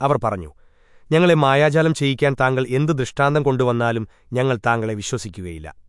അവർ പറഞ്ഞു ഞങ്ങളെ മായാജാലം ചെയ്യിക്കാൻ താങ്കൾ എന്ത് ദൃഷ്ടാന്തം കൊണ്ടുവന്നാലും ഞങ്ങൾ താങ്കളെ വിശ്വസിക്കുകയില്ല.